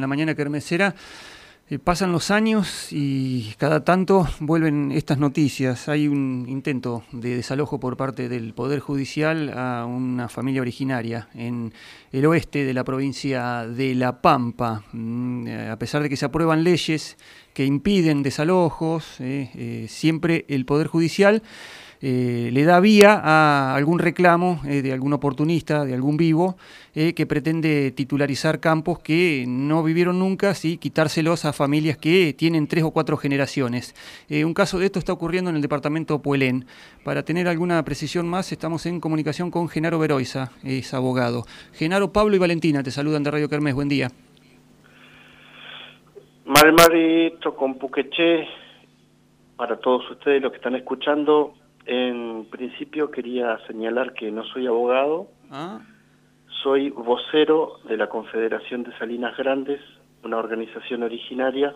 la mañana kermesera. Eh, pasan los años y cada tanto vuelven estas noticias. Hay un intento de desalojo por parte del Poder Judicial a una familia originaria en el oeste de la provincia de La Pampa. Mm, eh, a pesar de que se aprueban leyes que impiden desalojos, eh, siempre el Poder Judicial eh, le da vía a algún reclamo eh, de algún oportunista, de algún vivo, eh, que pretende titularizar campos que no vivieron nunca, y quitárselos a familias que tienen tres o cuatro generaciones. un caso de esto está ocurriendo en el departamento Puelén. Para tener alguna precisión más, estamos en comunicación con Genaro Veroiza, es abogado. Genaro, Pablo y Valentina te saludan de Radio Kermés, buen día. Marmarito con Puqueché, para todos ustedes los que están escuchando, en principio quería señalar que no soy abogado, ah. soy vocero de la Confederación de Salinas Grandes, una organización originaria,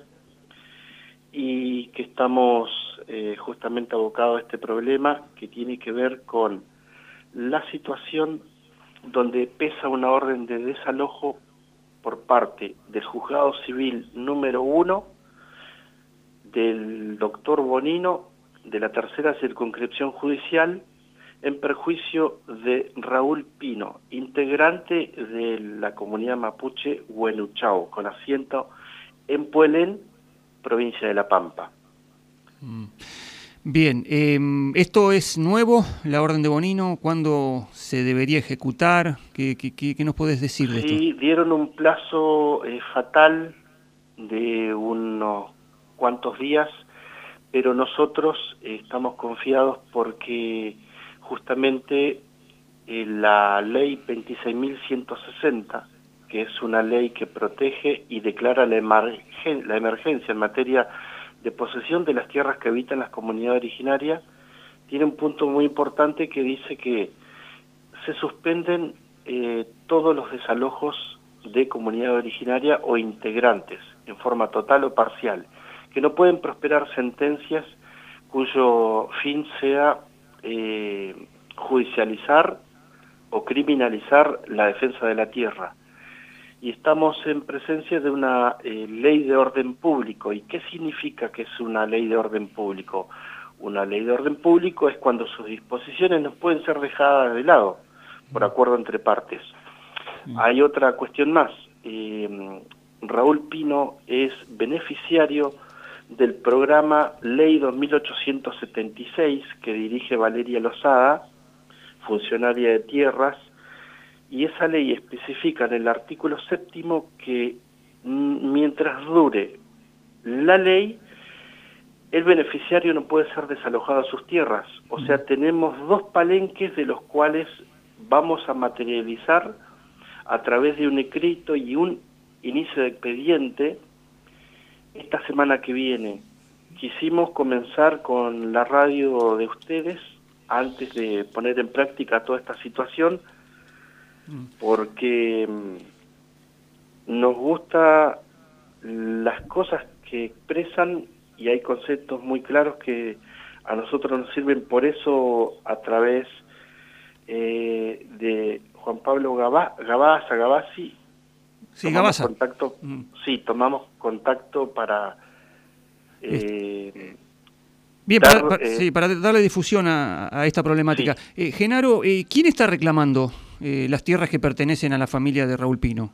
y que estamos eh, justamente abocados a este problema que tiene que ver con la situación donde pesa una orden de desalojo por parte del juzgado civil número uno del doctor Bonino de la tercera circunscripción judicial en perjuicio de Raúl Pino, integrante de la comunidad mapuche Huenuchao, con asiento en Puelén, provincia de La Pampa. Mm. Bien, em, ¿esto es nuevo, la orden de Bonino? ¿Cuándo se debería ejecutar? ¿Qué, qué, nos puedes decir de esto? Dieron un plazo eh, fatal de unos cuantos días pero nosotros eh, estamos confiados porque justamente eh, la ley 26.160, que es una ley que protege y declara la, emergencia en materia de posesión de las tierras que habitan las comunidades originarias, tiene un punto muy importante que dice que se suspenden eh, todos los desalojos de comunidad originaria o integrantes, en forma total o parcial que no pueden prosperar sentencias cuyo fin sea eh, judicializar o criminalizar la defensa de la tierra. Y estamos en presencia de una eh, ley de orden público. ¿Y qué significa que es una ley de orden público? Una ley de orden público es cuando sus disposiciones no pueden ser dejadas de lado por acuerdo entre partes. Mm. Hay otra cuestión más. Eh, Raúl Pino es beneficiario del programa Ley 2876 que dirige Valeria Lozada, funcionaria de tierras, y esa ley especifica en el artículo séptimo que mientras dure la ley, el beneficiario no puede ser desalojado a sus tierras. O sea, tenemos dos palenques de los cuales vamos a materializar a través de un escrito y un inicio de expediente esta semana que viene. Quisimos comenzar con la radio de ustedes antes de poner en práctica toda esta situación porque mm, nos gusta las cosas que expresan y hay conceptos muy claros que a nosotros nos sirven por eso a través eh, de Juan Pablo Gabaza, Gabasi Sí, Contacto, mm. Sí, tomamos contacto para... Eh, Bien, para, eh, sí, para darle difusión a, esta problemática. Eh, Genaro, ¿quién está reclamando las tierras que pertenecen a la familia de Raúl Pino?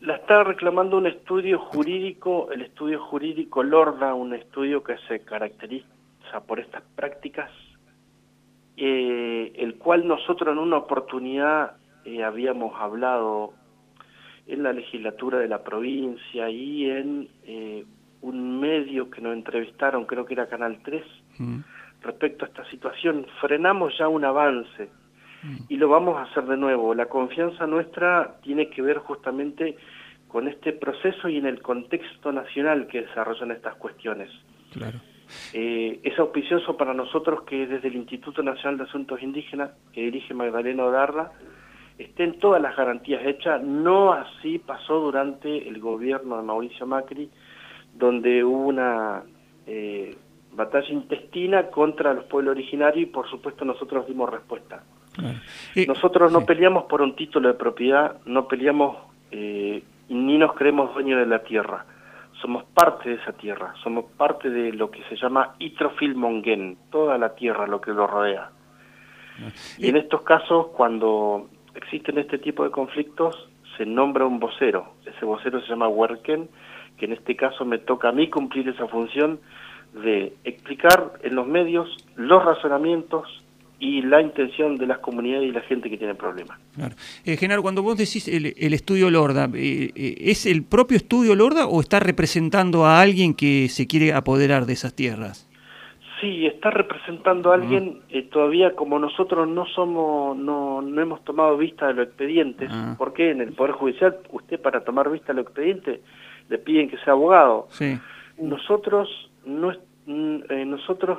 La está reclamando un estudio jurídico, el estudio jurídico Lorda, un estudio que se caracteriza por estas prácticas, el cual nosotros en una oportunidad habíamos hablado en la legislatura de la provincia y en eh, un medio que nos entrevistaron, creo que era Canal 3, mm. respecto a esta situación. Frenamos ya un avance mm. y lo vamos a hacer de nuevo. La confianza nuestra tiene que ver justamente con este proceso y en el contexto nacional que desarrollan estas cuestiones. Claro. Eh, es auspicioso para nosotros que desde el Instituto Nacional de Asuntos Indígenas, que dirige Magdalena Odarra, estén todas las garantías hechas. No así pasó durante el gobierno de Mauricio Macri, donde hubo una eh, batalla intestina contra los pueblos originarios y por supuesto nosotros dimos respuesta. nosotros no peleamos por un título de propiedad, no peleamos eh, ni nos creemos dueños de la tierra. Somos parte de esa tierra, somos parte de lo que se llama Itrofilmongen, toda la tierra, lo que lo rodea. Y en estos casos, cuando existen este tipo de conflictos, se nombra un vocero. Ese vocero se llama Werken, que en este caso me toca a mí cumplir esa función de explicar en los medios los razonamientos y la intención de las comunidades y la gente que tiene problemas. Claro. Eh, Genaro, cuando vos decís el, estudio Lorda, eh, eh, ¿es el propio estudio Lorda o está representando a alguien que se quiere apoderar de esas tierras? Sí, está representando a alguien, eh, todavía como nosotros no somos, no, no hemos tomado vista de los expedientes, ah. porque en el Poder Judicial usted para tomar vista de los expedientes le piden que sea abogado. Sí. Nosotros no mm, eh, nosotros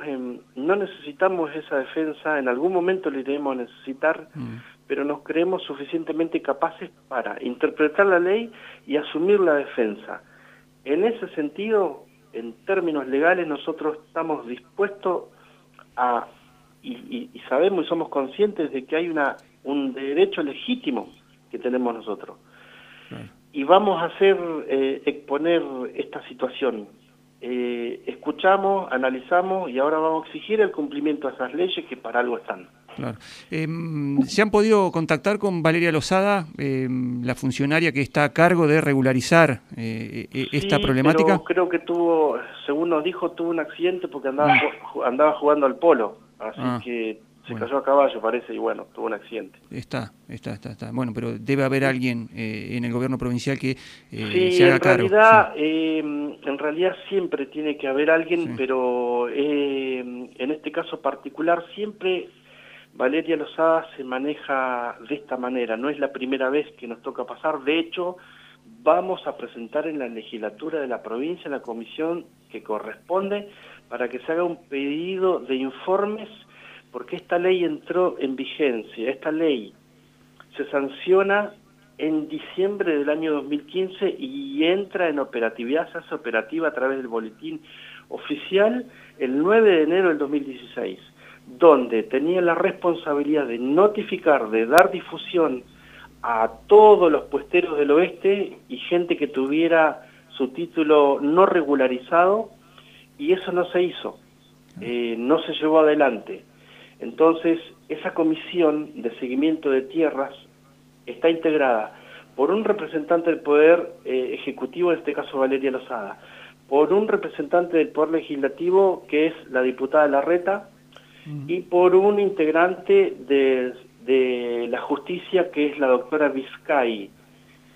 no necesitamos esa defensa, en algún momento lo iremos a necesitar, mm. pero nos creemos suficientemente capaces para interpretar la ley y asumir la defensa. En ese sentido, en términos legales nosotros estamos dispuestos a, y, sabemos y somos conscientes de que hay una un derecho legítimo que tenemos nosotros. Y vamos a hacer, eh, exponer esta situación. Eh, escuchamos, analizamos y ahora vamos a exigir el cumplimiento de esas leyes que para algo están. Em, ¿Se han podido contactar con Valeria Lozada, em, la funcionaria que está a cargo de regularizar eh, e, esta problemática? creo que tuvo, según nos dijo, tuvo un accidente porque andaba, ah. andaba jugando al polo, así ah. que se cayó a caballo, parece, y bueno, tuvo un accidente. Está, está, está, está. Bueno, pero debe haber alguien eh, en el gobierno provincial que eh, se haga en cargo. Realidad, em, en realidad siempre tiene que haber alguien, pero en este caso particular siempre Valeria Lozada se maneja de esta manera, no es la primera vez que nos toca pasar, de hecho vamos a presentar en la legislatura de la provincia, en la comisión que corresponde, para que se haga un pedido de informes, porque esta ley entró en vigencia, esta ley se sanciona en diciembre del año 2015 y entra en operatividad, se hace operativa a través del boletín oficial el 9 de enero del 2016 donde tenía la responsabilidad de notificar, de dar difusión a todos los puesteros del oeste y gente que tuviera su título no regularizado y eso no se hizo, eh, no se llevó adelante. Entonces, esa comisión de seguimiento de tierras está integrada por un representante del Poder eh, Ejecutivo, en este caso Valeria Lozada, por un representante del Poder Legislativo, que es la diputada Larreta, y por un integrante de, la justicia que es la doctora Vizcay.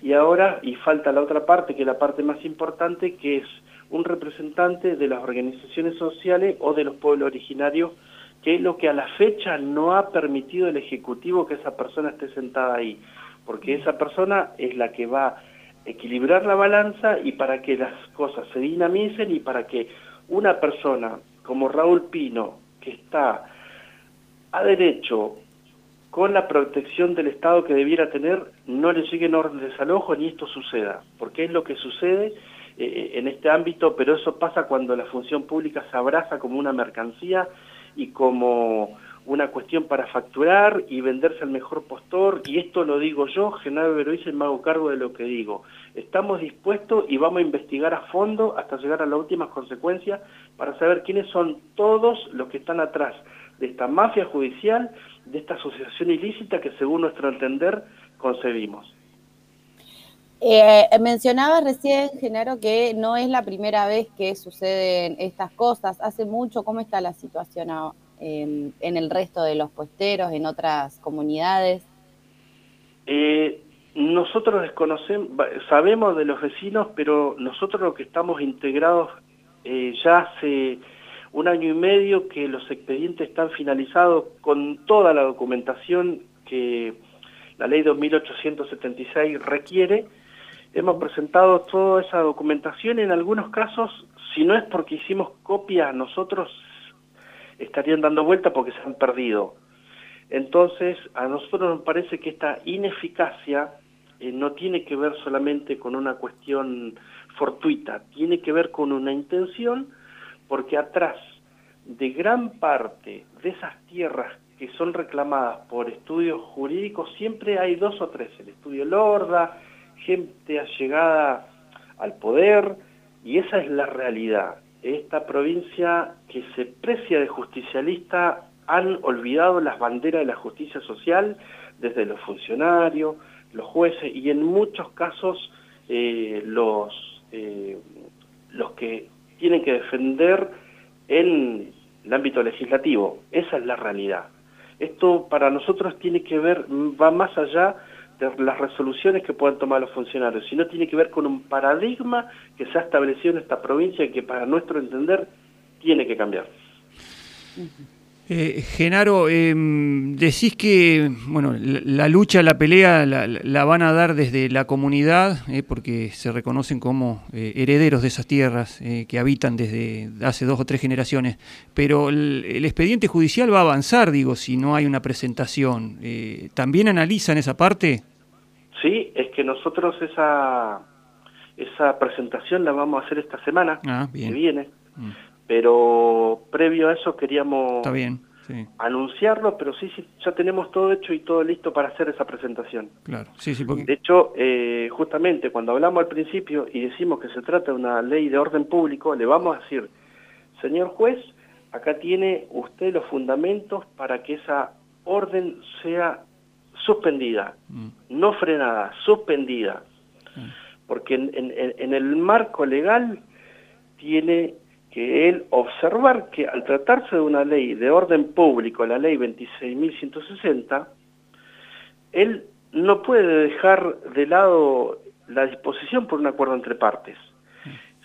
Y ahora, y falta la otra parte, que es la parte más importante, que es un representante de las organizaciones sociales o de los pueblos originarios, que es lo que a la fecha no ha permitido el Ejecutivo que esa persona esté sentada ahí, porque esa persona es la que va a equilibrar la balanza y para que las cosas se dinamicen y para que una persona como Raúl Pino, que está a derecho con la protección del Estado que debiera tener, no le lleguen orden de desalojo ni esto suceda, porque es lo que sucede eh, eh, en este ámbito, pero eso pasa cuando la función pública se abraza como una mercancía y como una cuestión para facturar y venderse al mejor postor, y esto lo digo yo, Genaro Beroice, me hago cargo de lo que digo. Estamos dispuestos y vamos a investigar a fondo hasta llegar a las últimas consecuencias para saber quiénes son todos los que están atrás de esta mafia judicial, de esta asociación ilícita que según nuestro entender concebimos. Eh, mencionaba recién, Genaro, que no es la primera vez que suceden estas cosas. Hace mucho, ¿cómo está la situación en, el resto de los puesteros, en otras comunidades? Eh, nosotros desconocemos, sabemos de los vecinos, pero nosotros lo que estamos integrados eh, ya hace un año y medio que los expedientes están finalizados con toda la documentación que la ley 2876 requiere. Hemos presentado toda esa documentación, en algunos casos, si no es porque hicimos copia, nosotros estarían dando vuelta porque se han perdido. Entonces, a nosotros nos parece que esta ineficacia eh, no tiene que ver solamente con una cuestión fortuita, tiene que ver con una intención porque atrás de gran parte de esas tierras que son reclamadas por estudios jurídicos siempre hay dos o tres, el estudio Lorda, gente allegada al poder, y esa es la realidad. Esta provincia que se precia de justicialista han olvidado las banderas de la justicia social desde los funcionarios, los jueces y en muchos casos eh, los, eh, los que tienen que defender en el ámbito legislativo. Esa es la realidad. Esto para nosotros tiene que ver, va más allá de las resoluciones que puedan tomar los funcionarios, sino tiene que ver con un paradigma que se ha establecido en esta provincia y que para nuestro entender tiene que cambiar. Eh, Genaro, em, decís que bueno, la, lucha, la pelea la, van a dar desde la comunidad, eh, porque se reconocen como eh, herederos de esas tierras eh, que habitan desde hace dos o tres generaciones, pero el, expediente judicial va a avanzar, digo, si no hay una presentación. ¿También analizan esa parte? Sí, es que nosotros esa, esa presentación la vamos a hacer esta semana ah, que viene. Mm. Pero previo a eso queríamos anunciarlo, pero sí, sí, ya tenemos todo hecho y todo listo para hacer esa presentación. Claro, sí, sí. Porque... De hecho, eh, justamente cuando hablamos al principio y decimos que se trata de una ley de orden público, le vamos a decir, señor juez, acá tiene usted los fundamentos para que esa orden sea suspendida, mm. no frenada, suspendida. Mm. Porque en, en el marco legal tiene que él observar que al tratarse de una ley de orden público, la ley 26.160, él no puede dejar de lado la disposición por un acuerdo entre partes.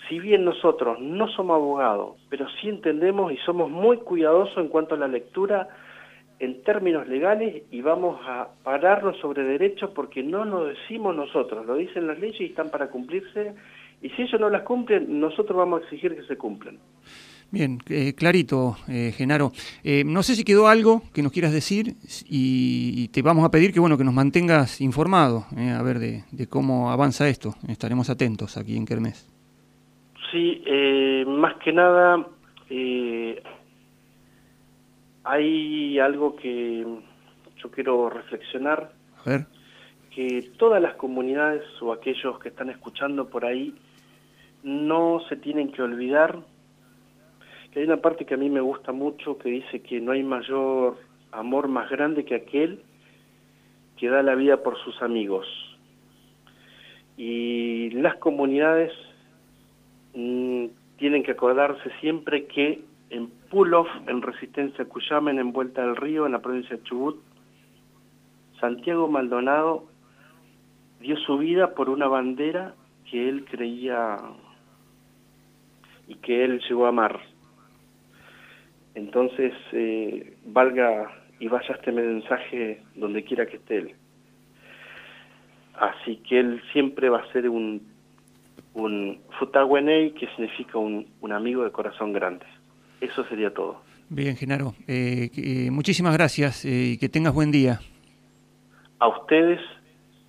Si bien nosotros no somos abogados, pero sí entendemos y somos muy cuidadosos en cuanto a la lectura en términos legales y vamos a pararnos sobre derechos porque no lo decimos nosotros, lo dicen las leyes y están para cumplirse y si ellos no las cumplen, nosotros vamos a exigir que se cumplan. Bien, eh, clarito, eh, Genaro. Eh, no sé si quedó algo que nos quieras decir y, te vamos a pedir que bueno que nos mantengas informado a ver de, cómo avanza esto. Estaremos atentos aquí en Kermés. Sí, más que nada hay algo que yo quiero reflexionar. A ver. Que todas las comunidades o aquellos que están escuchando por ahí no se tienen que olvidar que hay una parte que a mí me gusta mucho que dice que no hay mayor amor más grande que aquel que da la vida por sus amigos. Y las comunidades mm, tienen que acordarse siempre que en Pulov, en Resistencia Cuyamen, en Vuelta del Río, en la provincia de Chubut, Santiago Maldonado dio su vida por una bandera que él creía y que él llegó a amar. Entonces, eh, valga y vaya este mensaje donde quiera que esté él. Así que él siempre va a ser un, un que significa un, amigo de corazón grande. Eso sería todo. Bien, Genaro. Eh, eh, muchísimas gracias y que tengas buen día. A ustedes,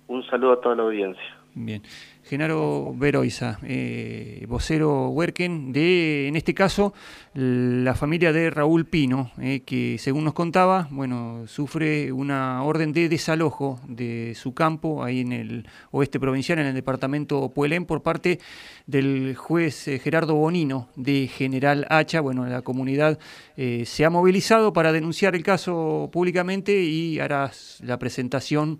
un saludo a toda la audiencia. Bien. Genaro Veroiza, eh, vocero Huerquen, de, en este caso, la familia de Raúl Pino, eh, que según nos contaba, bueno, sufre una orden de desalojo de su campo, ahí en el oeste provincial, en el departamento Puelén, por parte del juez eh, Gerardo Bonino de General Hacha. Bueno, la comunidad se ha movilizado para denunciar el caso públicamente y hará la presentación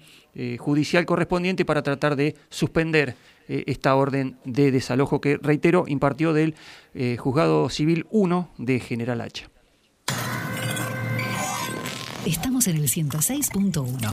judicial correspondiente para tratar de suspender eh, esta orden de desalojo que, reitero, impartió del eh, Juzgado Civil 1 de General Hacha. Estamos en el 106.1.